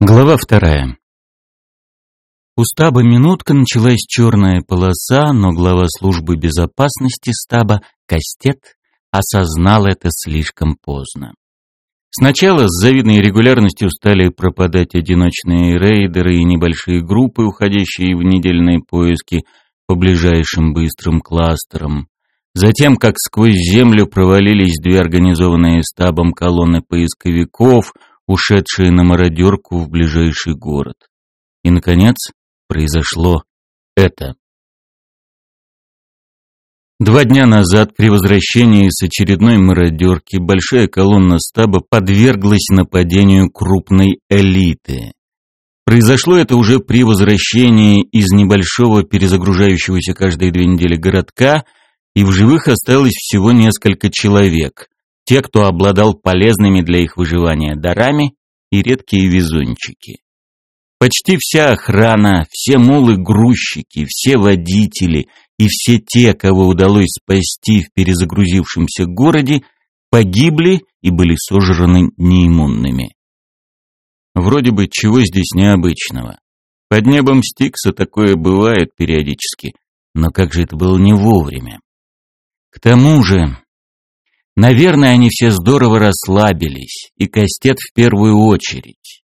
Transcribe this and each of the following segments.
Глава вторая. У стаба минутка началась черная полоса, но глава службы безопасности стаба, Кастет, осознал это слишком поздно. Сначала с завидной регулярностью стали пропадать одиночные рейдеры и небольшие группы, уходящие в недельные поиски по ближайшим быстрым кластерам. Затем, как сквозь землю провалились две организованные стабом колонны поисковиков – ушедшие на мародерку в ближайший город. И, наконец, произошло это. Два дня назад при возвращении с очередной мародерки большая колонна стаба подверглась нападению крупной элиты. Произошло это уже при возвращении из небольшого перезагружающегося каждые две недели городка, и в живых осталось всего несколько человек те, кто обладал полезными для их выживания дарами и редкие везунчики. Почти вся охрана, все мулы-грузчики, все водители и все те, кого удалось спасти в перезагрузившемся городе, погибли и были сожраны неиммунными. Вроде бы чего здесь необычного. Под небом Стикса такое бывает периодически, но как же это было не вовремя. К тому же, Наверное, они все здорово расслабились, и Кастет в первую очередь.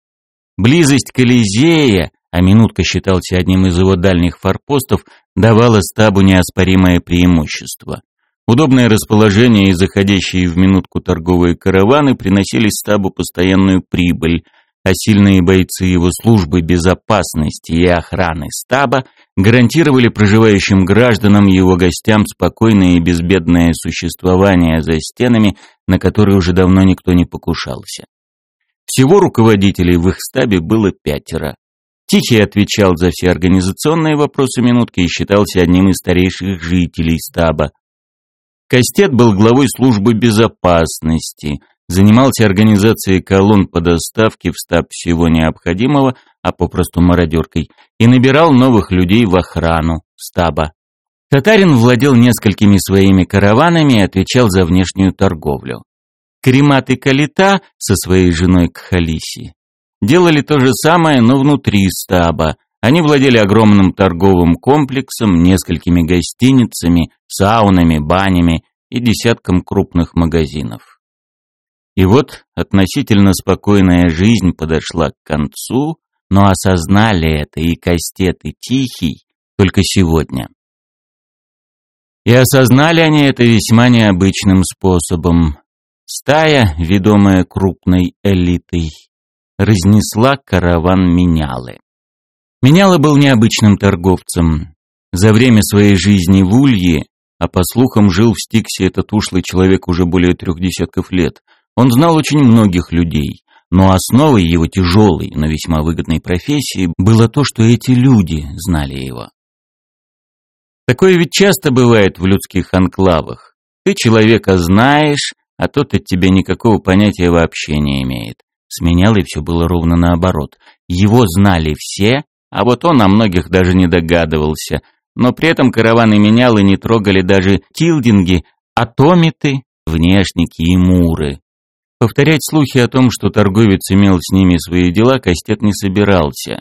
Близость Колизея, а минутка считался одним из его дальних форпостов, давала стабу неоспоримое преимущество. Удобное расположение и заходящие в минутку торговые караваны приносили стабу постоянную прибыль, а сильные бойцы его службы безопасности и охраны стаба гарантировали проживающим гражданам и его гостям спокойное и безбедное существование за стенами, на которые уже давно никто не покушался. Всего руководителей в их стабе было пятеро. Тихий отвечал за все организационные вопросы минутки и считался одним из старейших жителей стаба. Кастет был главой службы безопасности – занимался организацией колонн по доставке в стаб всего необходимого, а попросту мародеркой, и набирал новых людей в охрану стаба. Татарин владел несколькими своими караванами и отвечал за внешнюю торговлю. Кремат и Калита со своей женой Кхалиси делали то же самое, но внутри стаба. Они владели огромным торговым комплексом, несколькими гостиницами, саунами, банями и десятком крупных магазинов. И вот относительно спокойная жизнь подошла к концу, но осознали это и Кастет, и Тихий только сегодня. И осознали они это весьма необычным способом. Стая, ведомая крупной элитой, разнесла караван Менялы. Меняла был необычным торговцем. За время своей жизни в Улье, а по слухам жил в Стиксе этот ушлый человек уже более трех десятков лет – он знал очень многих людей, но основой его тяжелой, но весьма выгодной профессии было то, что эти люди знали его. Такое ведь часто бывает в людских анклавах. Ты человека знаешь, а тот от тебя никакого понятия вообще не имеет. С Менялой все было ровно наоборот. Его знали все, а вот он о многих даже не догадывался. Но при этом караваны Менялы не трогали даже тилдинги, атомиты, внешники и муры. Повторять слухи о том, что торговец имел с ними свои дела, Костет не собирался.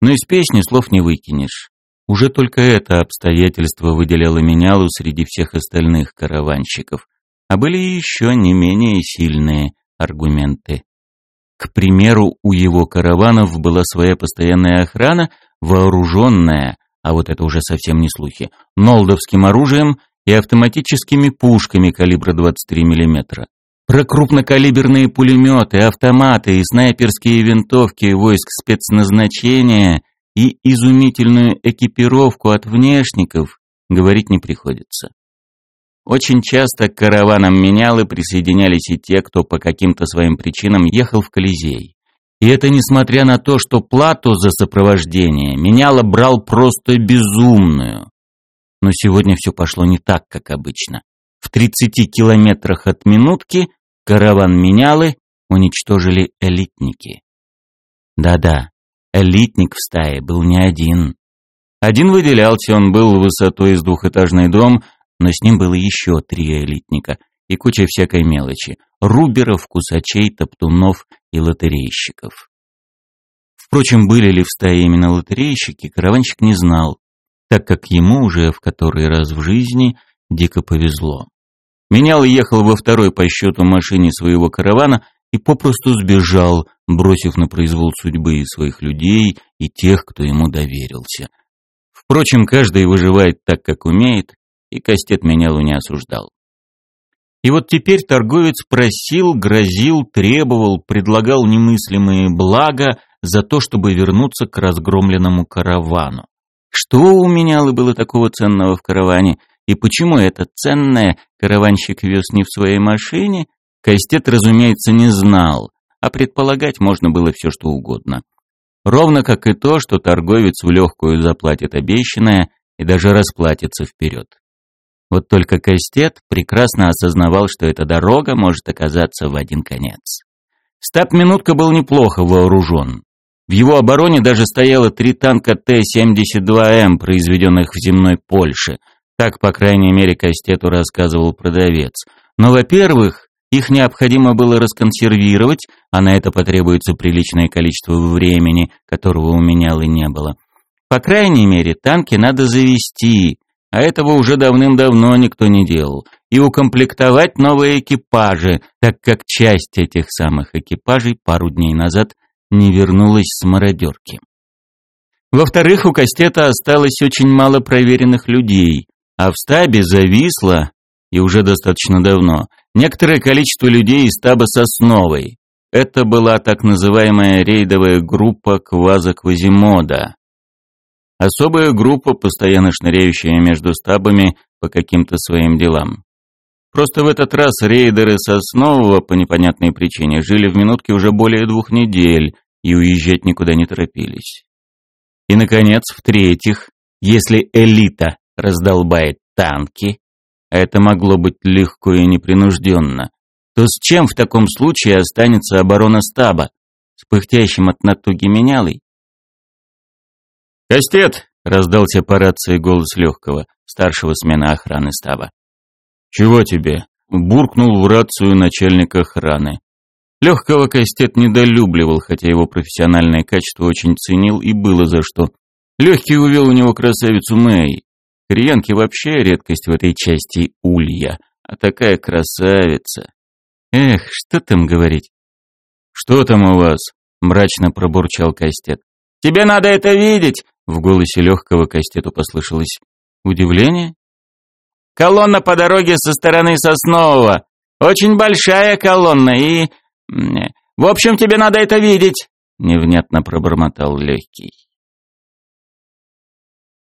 Но из песни слов не выкинешь. Уже только это обстоятельство выделяло менялу среди всех остальных караванщиков. А были еще не менее сильные аргументы. К примеру, у его караванов была своя постоянная охрана, вооруженная, а вот это уже совсем не слухи, нолдовским оружием и автоматическими пушками калибра 23 мм. Про крупнокалиберные пулеметы, автоматы и снайперские винтовки войск спецназначения и изумительную экипировку от внешников говорить не приходится. Очень часто к караванам менялы присоединялись и те, кто по каким-то своим причинам ехал в Колизей. И это несмотря на то, что плату за сопровождение меняло брал просто безумную. Но сегодня все пошло не так, как обычно. В 30 километрах от минутки Караван менялы уничтожили элитники. Да-да, элитник в стае был не один. Один выделялся, он был высотой с двухэтажный дом, но с ним было еще три элитника и куча всякой мелочи. Руберов, кусачей, топтунов и лотерейщиков. Впрочем, были ли в стае именно лотерейщики, караванщик не знал, так как ему уже в который раз в жизни дико повезло. Менял ехал во второй по счету машине своего каравана и попросту сбежал, бросив на произвол судьбы и своих людей, и тех, кто ему доверился. Впрочем, каждый выживает так, как умеет, и Кастет Менялу не осуждал. И вот теперь торговец просил, грозил, требовал, предлагал немыслимые блага за то, чтобы вернуться к разгромленному каравану. Что у Менялы было такого ценного в караване, и почему это ценное караванщик вез не в своей машине, Кастет, разумеется, не знал, а предполагать можно было все, что угодно. Ровно как и то, что торговец в легкую заплатит обещанное и даже расплатится вперед. Вот только Кастет прекрасно осознавал, что эта дорога может оказаться в один конец. Стаб-минутка был неплохо вооружен. В его обороне даже стояло три танка Т-72М, произведенных в земной Польше. Так, по крайней мере, Кастету рассказывал продавец. Но, во-первых, их необходимо было расконсервировать, а на это потребуется приличное количество времени, которого у меня и не было. По крайней мере, танки надо завести, а этого уже давным-давно никто не делал, и укомплектовать новые экипажи, так как часть этих самых экипажей пару дней назад не вернулась с мародерки. Во-вторых, у Кастета осталось очень мало проверенных людей, а в стабе зависло, и уже достаточно давно, некоторое количество людей из стаба Сосновой. Это была так называемая рейдовая группа Кваза-Квазимода. Особая группа, постоянно шныряющая между стабами по каким-то своим делам. Просто в этот раз рейдеры Соснового по непонятной причине жили в минутке уже более двух недель и уезжать никуда не торопились. И, наконец, в-третьих, если элита раздолбает танки, это могло быть легко и непринужденно, то с чем в таком случае останется оборона стаба? С пыхтящим от натуги менялой? «Кастет!» — раздался по рации голос легкого, старшего смена охраны стаба. «Чего тебе?» — буркнул в рацию начальник охраны. Легкого Кастет недолюбливал, хотя его профессиональное качество очень ценил и было за что. Легкий увел у него красавицу Мэй, Кореянки вообще редкость в этой части улья, а такая красавица. Эх, что там говорить? Что там у вас? Мрачно пробурчал Кастет. Тебе надо это видеть! В голосе легкого Кастету послышалось удивление. Колонна по дороге со стороны Соснового. Очень большая колонна и... В общем, тебе надо это видеть!» Невнятно пробормотал легкий.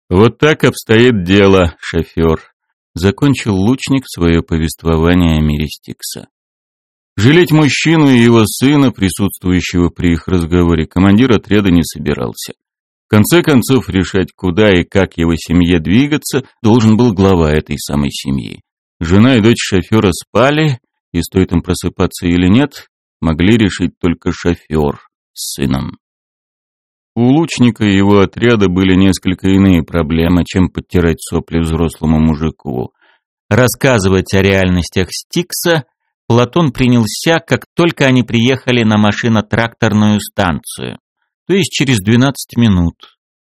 «Вот так обстоит дело, шофер», — закончил лучник свое повествование о мире Стикса. Жалеть мужчину и его сына, присутствующего при их разговоре, командир отряда не собирался. В конце концов, решать, куда и как его семье двигаться, должен был глава этой самой семьи. Жена и дочь шофера спали, и стоит им просыпаться или нет, могли решить только шофер с сыном. У лучника и его отряда были несколько иные проблемы, чем подтирать сопли взрослому мужику. Рассказывать о реальностях Стикса Платон принялся, как только они приехали на машино-тракторную станцию, то есть через 12 минут.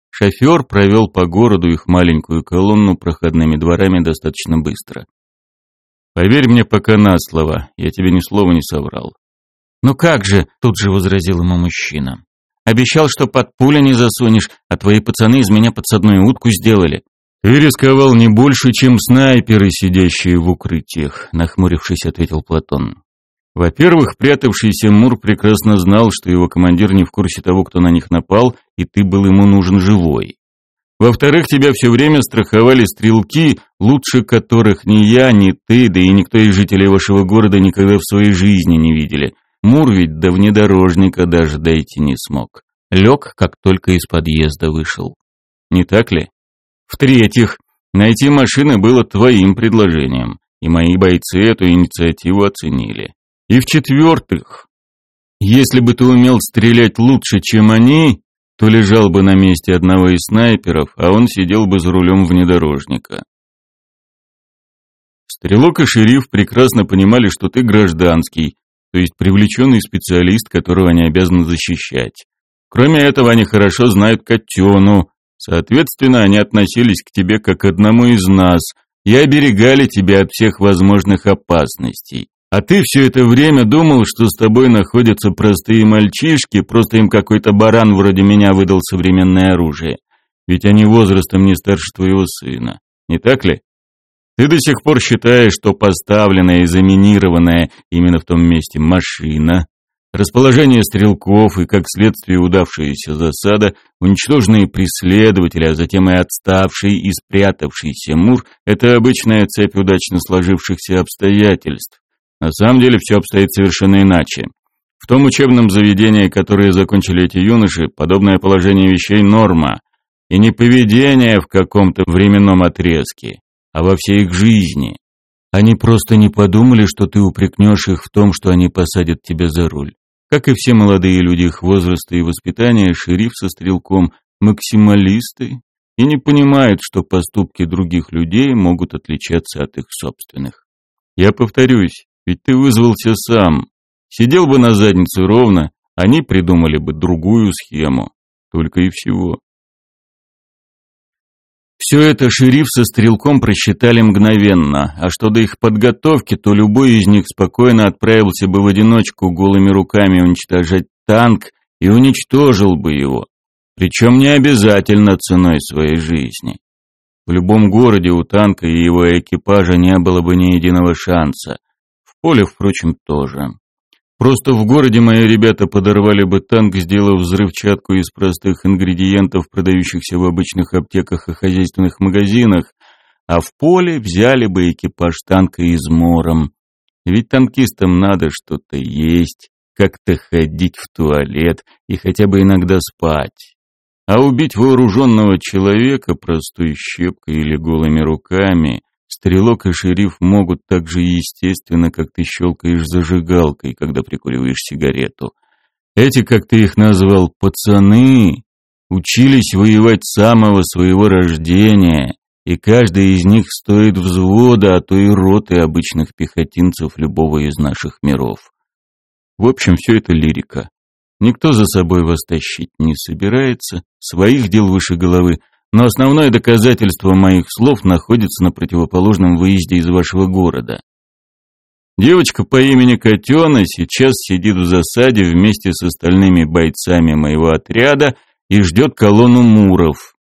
Шофер провел по городу их маленькую колонну проходными дворами достаточно быстро. «Поверь мне пока на слово, я тебе ни слова не соврал». «Ну как же», — тут же возразил ему мужчина. Обещал, что под пуля не засунешь, а твои пацаны из меня подсадную утку сделали. Ты рисковал не больше, чем снайперы, сидящие в укрытиях, нахмурившись, ответил Платон. Во-первых, прятавшийся Мур прекрасно знал, что его командир не в курсе того, кто на них напал, и ты был ему нужен живой. Во-вторых, тебя все время страховали стрелки, лучше которых ни я, ни ты, да и никто из жителей вашего города никогда в своей жизни не видели. Мур ведь до внедорожника даже дойти не смог. Лег, как только из подъезда вышел. Не так ли? В-третьих, найти машины было твоим предложением, и мои бойцы эту инициативу оценили. И в-четвертых, если бы ты умел стрелять лучше, чем они, то лежал бы на месте одного из снайперов, а он сидел бы за рулем внедорожника. Стрелок и шериф прекрасно понимали, что ты гражданский, то есть привлеченный специалист, которого они обязаны защищать. Кроме этого, они хорошо знают Котену. Соответственно, они относились к тебе как к одному из нас и оберегали тебя от всех возможных опасностей. А ты все это время думал, что с тобой находятся простые мальчишки, просто им какой-то баран вроде меня выдал современное оружие. Ведь они возрастом не старше твоего сына. Не так ли? Ты до сих пор считаешь, что поставленная и заминированная именно в том месте машина, расположение стрелков и, как следствие, удавшаяся засада, уничтоженные преследователи, а затем и отставший и спрятавшийся Мур – это обычная цепь удачно сложившихся обстоятельств. На самом деле все обстоит совершенно иначе. В том учебном заведении, которое закончили эти юноши, подобное положение вещей – норма, и не поведение в каком-то временном отрезке, а во всей их жизни. Они просто не подумали, что ты упрекнешь их в том, что они посадят тебя за руль. Как и все молодые люди их возраста и воспитания, шериф со стрелком – максималисты и не понимают, что поступки других людей могут отличаться от их собственных. Я повторюсь, ведь ты вызвался сам. Сидел бы на заднице ровно, они придумали бы другую схему. Только и всего. Все это шериф со стрелком просчитали мгновенно, а что до их подготовки, то любой из них спокойно отправился бы в одиночку голыми руками уничтожать танк и уничтожил бы его. Причем не обязательно ценой своей жизни. В любом городе у танка и его экипажа не было бы ни единого шанса. В поле, впрочем, тоже. Просто в городе мои ребята подорвали бы танк, сделав взрывчатку из простых ингредиентов, продающихся в обычных аптеках и хозяйственных магазинах, а в поле взяли бы экипаж танка измором. Ведь танкистам надо что-то есть, как-то ходить в туалет и хотя бы иногда спать. А убить вооруженного человека простой щепкой или голыми руками Стрелок и шериф могут так же естественно, как ты щелкаешь зажигалкой, когда прикуриваешь сигарету. Эти, как ты их назвал, пацаны, учились воевать с самого своего рождения, и каждый из них стоит взвода, а то и роты обычных пехотинцев любого из наших миров. В общем, все это лирика. Никто за собой вас тащить не собирается, своих дел выше головы, но основное доказательство моих слов находится на противоположном выезде из вашего города. Девочка по имени Котена сейчас сидит в засаде вместе с остальными бойцами моего отряда и ждет колонну муров.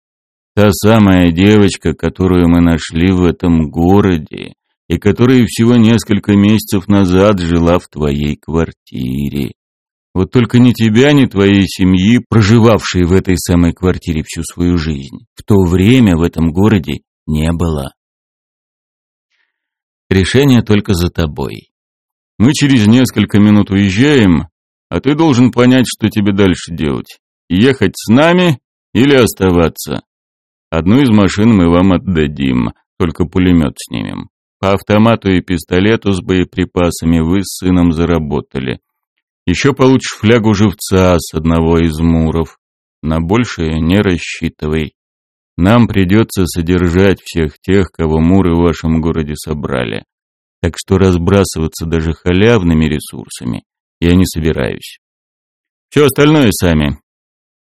Та самая девочка, которую мы нашли в этом городе и которая всего несколько месяцев назад жила в твоей квартире. Вот только ни тебя, ни твоей семьи, проживавшей в этой самой квартире всю свою жизнь, в то время в этом городе не было. Решение только за тобой. Мы через несколько минут уезжаем, а ты должен понять, что тебе дальше делать. Ехать с нами или оставаться. Одну из машин мы вам отдадим, только пулемет снимем. По автомату и пистолету с боеприпасами вы с сыном заработали. Еще получишь флягу живца с одного из муров. На большее не рассчитывай. Нам придется содержать всех тех, кого муры в вашем городе собрали. Так что разбрасываться даже халявными ресурсами я не собираюсь. Все остальное сами.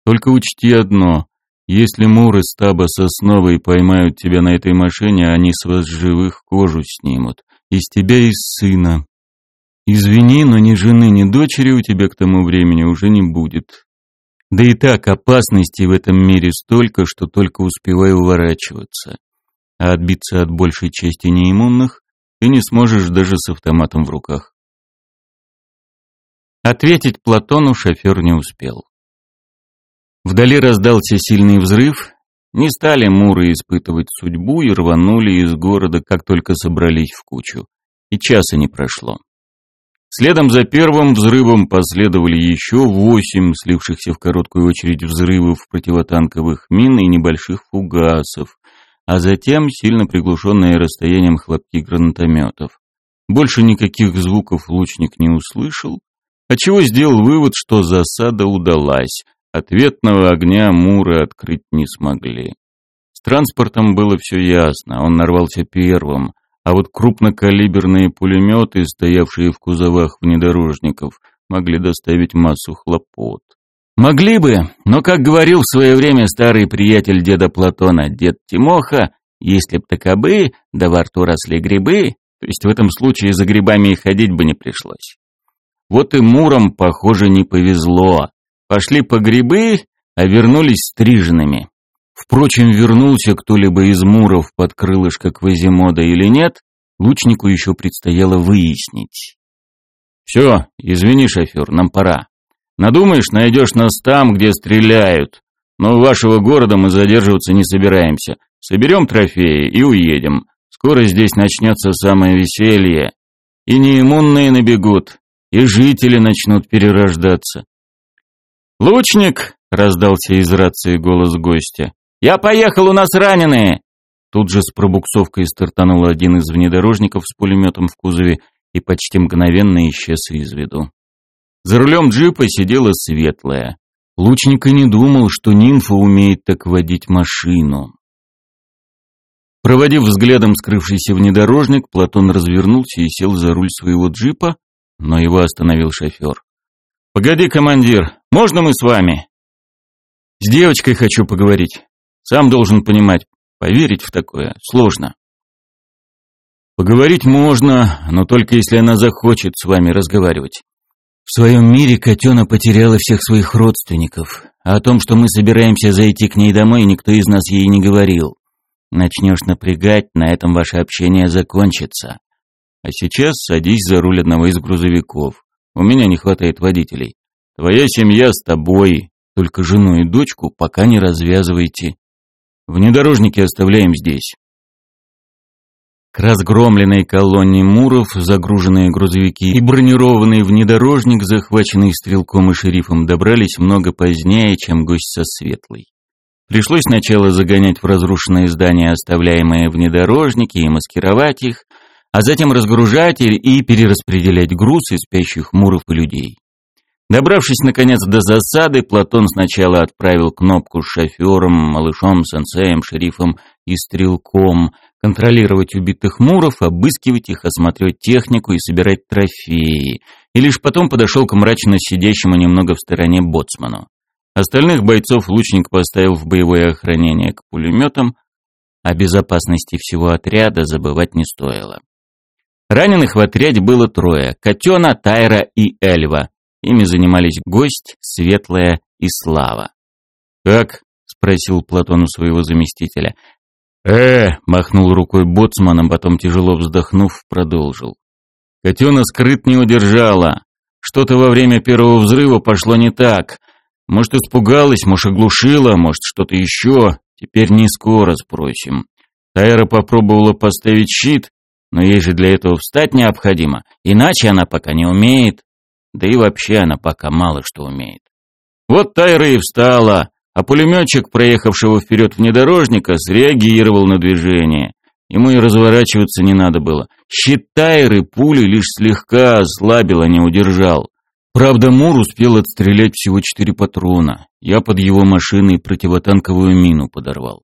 Только учти одно. Если муры стаба сосновой поймают тебя на этой машине, они с вас живых кожу снимут. Из тебя и сына. Извини, но ни жены, ни дочери у тебя к тому времени уже не будет. Да и так опасностей в этом мире столько, что только успеваю уворачиваться. А отбиться от большей части неиммунных ты не сможешь даже с автоматом в руках. Ответить Платону шофер не успел. Вдали раздался сильный взрыв. Не стали муры испытывать судьбу и рванули из города, как только собрались в кучу. И часа не прошло. Следом за первым взрывом последовали еще восемь слившихся в короткую очередь взрывов противотанковых мин и небольших фугасов, а затем сильно приглушенные расстоянием хлопки гранатометов. Больше никаких звуков лучник не услышал, отчего сделал вывод, что засада удалась, ответного огня Муры открыть не смогли. С транспортом было все ясно, он нарвался первым, а вот крупнокалиберные пулеметы, стоявшие в кузовах внедорожников, могли доставить массу хлопот. Могли бы, но, как говорил в свое время старый приятель деда Платона, дед Тимоха, если б таковы, да во рту росли грибы, то есть в этом случае за грибами и ходить бы не пришлось. Вот и Муром, похоже, не повезло. Пошли по грибы, а вернулись стриженными. Впрочем, вернулся кто-либо из Муров под крылышко Квазимода или нет, лучнику еще предстояло выяснить. «Все, извини, шофер, нам пора. Надумаешь, найдешь нас там, где стреляют. Но у вашего города мы задерживаться не собираемся. Соберем трофеи и уедем. Скоро здесь начнется самое веселье. И неиммунные набегут, и жители начнут перерождаться. «Лучник!» — раздался из рации голос гостя. «Я поехал, у нас раненые!» Тут же с пробуксовкой стартанул один из внедорожников с пулеметом в кузове и почти мгновенно исчез из виду. За рулем джипа сидела светлая. Лучник и не думал, что нимфа умеет так водить машину. Проводив взглядом скрывшийся внедорожник, Платон развернулся и сел за руль своего джипа, но его остановил шофер. «Погоди, командир, можно мы с вами?» «С девочкой хочу поговорить. Сам должен понимать, поверить в такое сложно». «Поговорить можно, но только если она захочет с вами разговаривать. В своем мире котена потеряла всех своих родственников, а о том, что мы собираемся зайти к ней домой, никто из нас ей не говорил. Начнешь напрягать, на этом ваше общение закончится. А сейчас садись за руль одного из грузовиков. У меня не хватает водителей. Твоя семья с тобой, только жену и дочку пока не развязывайте. Внедорожники оставляем здесь. К разгромленной колонне муров, загруженные грузовики и бронированный внедорожник, захваченный стрелком и шерифом, добрались много позднее, чем гость со Светлой. Пришлось сначала загонять в разрушенные здания оставляемые внедорожники и маскировать их, а затем разгружать и перераспределять груз из спящих муров и людей. Добравшись, наконец, до засады, Платон сначала отправил кнопку с шофером, малышом, сенсеем, шерифом и стрелком контролировать убитых муров, обыскивать их, осматривать технику и собирать трофеи, и лишь потом подошел к мрачно сидящему немного в стороне боцману. Остальных бойцов лучник поставил в боевое охранение к пулеметам, о безопасности всего отряда забывать не стоило. Раненых в отряде было трое – Котена, Тайра и Эльва. Ими занимались гость, Светлая и Слава. «Как?» – спросил Платон у своего заместителя. «Э!» – махнул рукой боцманом, потом тяжело вздохнув, продолжил. Котена скрыт не удержала. Что-то во время первого взрыва пошло не так. Может, испугалась, может, оглушила, может, что-то еще. Теперь не скоро спросим. Тайра попробовала поставить щит, но ей же для этого встать необходимо, иначе она пока не умеет. Да и вообще она пока мало что умеет. Вот Тайра и встала, а пулеметчик, проехавшего вперед внедорожника, среагировал на движение. Ему и разворачиваться не надо было. Щит Тайры пули лишь слегка ослабил, а не удержал. Правда, Мур успел отстрелять всего четыре патрона. Я под его машиной противотанковую мину подорвал.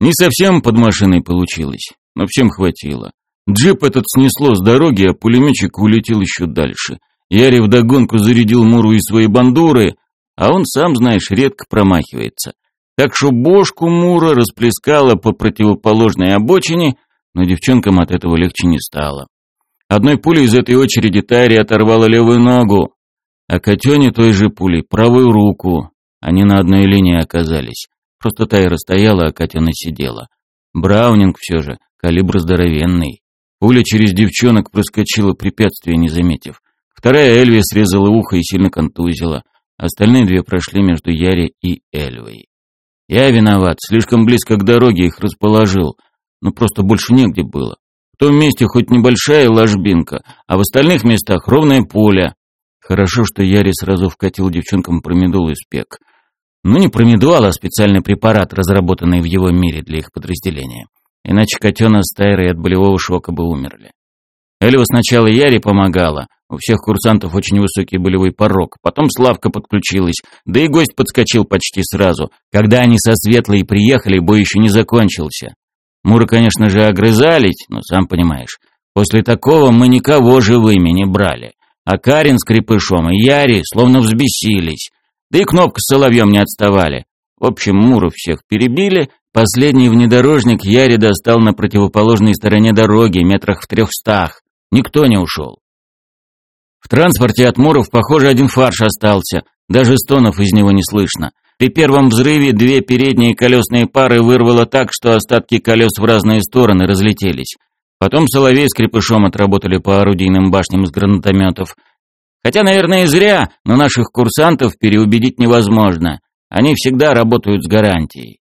Не совсем под машиной получилось, но всем хватило. Джип этот снесло с дороги, а пулеметчик улетел еще дальше. Яри вдогонку зарядил Муру из своей бандуры, а он, сам знаешь, редко промахивается. Так что бошку Мура расплескала по противоположной обочине, но девчонкам от этого легче не стало. Одной пулей из этой очереди Тайри оторвала левую ногу, а Котене той же пулей правую руку. Они на одной линии оказались. Просто Тайра стояла, а Катена сидела. Браунинг все же, калибр здоровенный. Пуля через девчонок проскочила, препятствие не заметив. Вторая Эльви срезала ухо и сильно контузила. Остальные две прошли между Яри и Эльвой. Я виноват, слишком близко к дороге их расположил. Но просто больше негде было. В том месте хоть небольшая ложбинка, а в остальных местах ровное поле. Хорошо, что Яри сразу вкатил девчонкам промедол и спек. Ну, не промедол, а специальный препарат, разработанный в его мире для их подразделения. Иначе котена с Тайрой от болевого шока бы умерли. Эльва сначала Яре помогала, у всех курсантов очень высокий болевой порог. Потом Славка подключилась, да и гость подскочил почти сразу. Когда они со Светлой приехали, бой еще не закончился. Муры, конечно же, огрызались, но сам понимаешь. После такого мы никого живыми не брали. А Карин с Крепышом и Яри словно взбесились. Да и кнопка с соловьем не отставали. В общем, Муров всех перебили, последний внедорожник Яри достал на противоположной стороне дороги, метрах в трехстах. Никто не ушел. В транспорте от Муров, похоже, один фарш остался, даже стонов из него не слышно. При первом взрыве две передние колесные пары вырвало так, что остатки колес в разные стороны разлетелись. Потом Соловей с Крепышом отработали по орудийным башням с гранатометов. Хотя, наверное, зря, но наших курсантов переубедить невозможно. Они всегда работают с гарантией.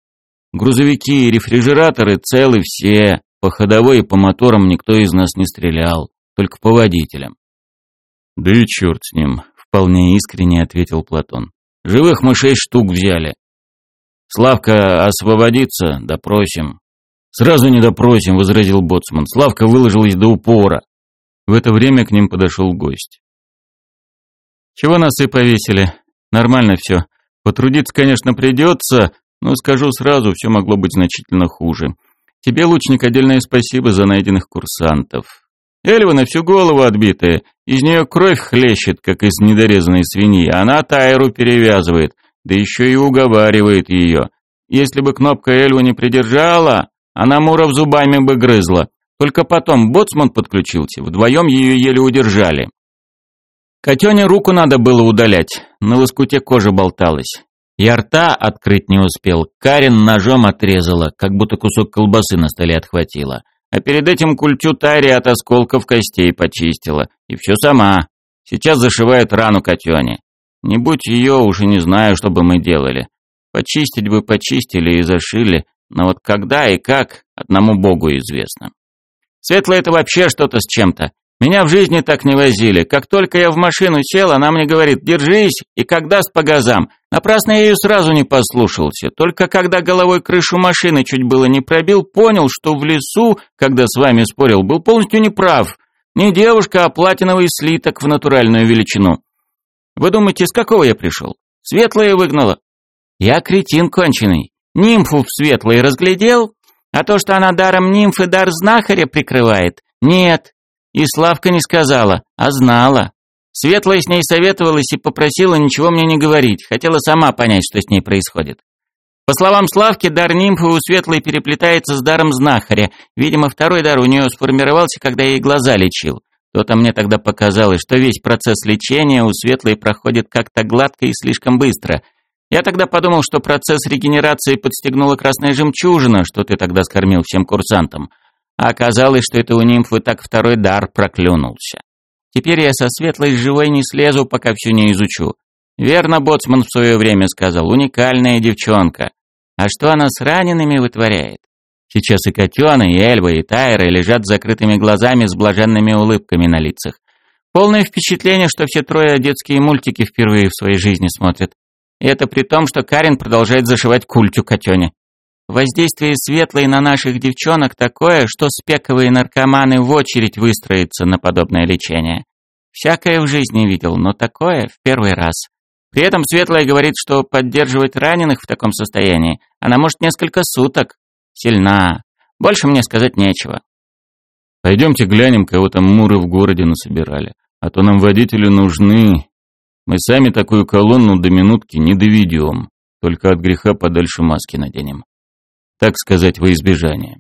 Грузовики и рефрижераторы целы все, по ходовой и по моторам никто из нас не стрелял, только по водителям. «Да и черт с ним», — вполне искренне ответил Платон. «Живых мы шесть штук взяли. Славка освободится, допросим». «Сразу не допросим», — возразил Боцман. Славка выложилась до упора. В это время к ним подошел гость. «Чего нас и повесили? Нормально все. Потрудиться, конечно, придется, но скажу сразу, все могло быть значительно хуже. Тебе, лучник, отдельное спасибо за найденных курсантов. Эльва на всю голову отбитая, из нее кровь хлещет, как из недорезанной свиньи. Она Тайру перевязывает, да еще и уговаривает ее. Если бы кнопка Эльву не придержала, она Муров зубами бы грызла. Только потом боцман подключился, вдвоем ее еле удержали. Котене руку надо было удалять, на лоскуте кожи болталась. Я рта открыть не успел, Карин ножом отрезала, как будто кусок колбасы на столе отхватила. А перед этим культю Тари от осколков костей почистила. И все сама. Сейчас зашивает рану котене. Не будь ее, уже не знаю, что бы мы делали. Почистить бы почистили и зашили, но вот когда и как, одному богу известно. Светло это вообще что-то с чем-то. Меня в жизни так не возили. Как только я в машину сел, она мне говорит «держись» и как даст по газам. Напрасно я ее сразу не послушался. Только когда головой крышу машины чуть было не пробил, понял, что в лесу, когда с вами спорил, был полностью неправ. Не девушка, а платиновый слиток в натуральную величину. Вы думаете, с какого я пришел? Светлое выгнала. Я кретин конченый. Нимфу в светлой разглядел, а то, что она даром нимфы дар знахаря прикрывает, нет, и Славка не сказала, а знала. Светлая с ней советовалась и попросила ничего мне не говорить, хотела сама понять, что с ней происходит. По словам Славки, дар нимфы у Светлой переплетается с даром знахаря. Видимо, второй дар у нее сформировался, когда ей глаза лечил. То-то мне тогда показалось, что весь процесс лечения у Светлой проходит как-то гладко и слишком быстро. Я тогда подумал, что процесс регенерации подстегнула красная жемчужина, что ты тогда скормил всем курсантам. А оказалось, что это у нимфы так второй дар проклюнулся. Теперь я со светлой живой не слезу, пока все не изучу. Верно, Боцман в свое время сказал, уникальная девчонка. А что она с ранеными вытворяет? Сейчас и Котёна, и Эльва, и Тайра лежат с закрытыми глазами с блаженными улыбками на лицах. Полное впечатление, что все трое детские мультики впервые в своей жизни смотрят. И это при том, что Карин продолжает зашивать культю Котёне. Воздействие светлой на наших девчонок такое, что спековые наркоманы в очередь выстроятся на подобное лечение. Всякое в жизни видел, но такое в первый раз. При этом Светлая говорит, что поддерживать раненых в таком состоянии она может несколько суток. Сильна. Больше мне сказать нечего. Пойдемте глянем, кого там муры в городе насобирали. А то нам водители нужны. Мы сами такую колонну до минутки не доведем. Только от греха подальше маски наденем так сказать, во избежание.